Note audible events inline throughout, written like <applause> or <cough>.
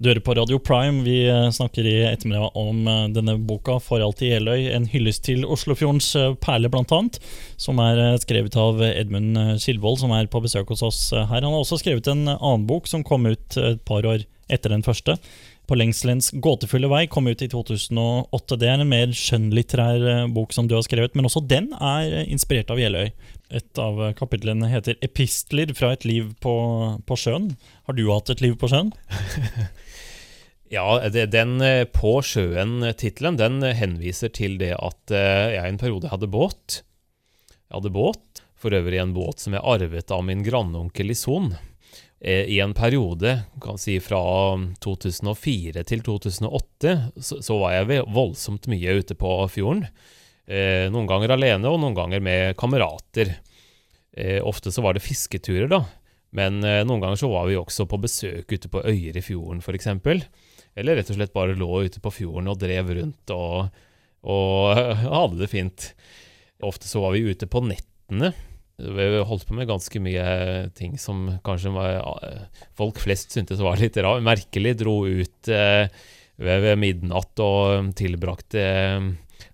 Du hører på Radio Prime. Vi eh, snakker i ettermiddag om eh, denne boka 'For alltid Jeløy'. En hyllest til Oslofjordens eh, perle, blant annet. Som er skrevet av Edmund Skilvold, som er på besøk hos oss her. Han har også skrevet en annen bok som kom ut et par år etter den første. 'På lengselens gåtefulle vei' kom ut i 2008. Det er en mer skjønnlitterær bok som du har skrevet, men også den er inspirert av Jeløy. Et av kapitlene heter 'Epistler fra et liv på, på sjøen'. Har du hatt et liv på sjøen? <laughs> ja, den eh, På sjøen-tittelen den henviser til det at eh, jeg en periode hadde båt. Jeg hadde båt, for øvrig en båt som jeg arvet av min grandonkel i Son. Eh, I en periode, kan si fra 2004 til 2008, så, var jeg voldsomt mye ute på fjorden. Eh, noen ganger alene, og noen ganger med kamerater. Eh, ofte så var det fisketurer, da. Men noen ganger så var vi også på besøk ute på øyer i fjorden, f.eks. Eller rett og slett bare lå ute på fjorden og drev rundt og, og <laughs> hadde det fint. Ofte så var vi ute på nettene. Vi holdt på med ganske mye ting som kanskje var, folk flest syntes var litt rar, merkelig. Dro ut eh, ved midnatt og tilbrakte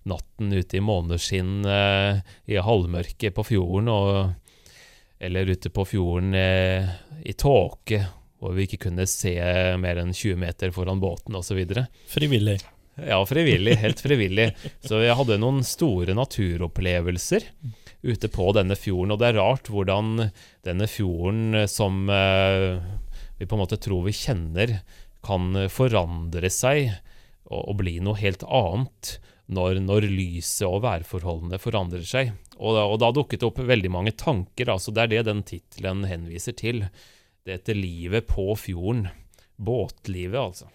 natten ute i måneskinn eh, i halvmørket på fjorden, og, eller ute på fjorden eh, i tåke, hvor vi ikke kunne se mer enn 20 meter foran båten osv. Frivillig. Ja, frivillig. Helt frivillig. Så jeg hadde noen store naturopplevelser ute på denne fjorden. Og det er rart hvordan denne fjorden som eh, vi på en måte tror vi kjenner, kan forandre seg og, bli noe helt annet når, når, lyset og værforholdene forandrer seg. Og, og da dukket det opp veldig mange tanker. altså Det er det den tittelen henviser til. Dette livet på fjorden. Båtlivet, altså.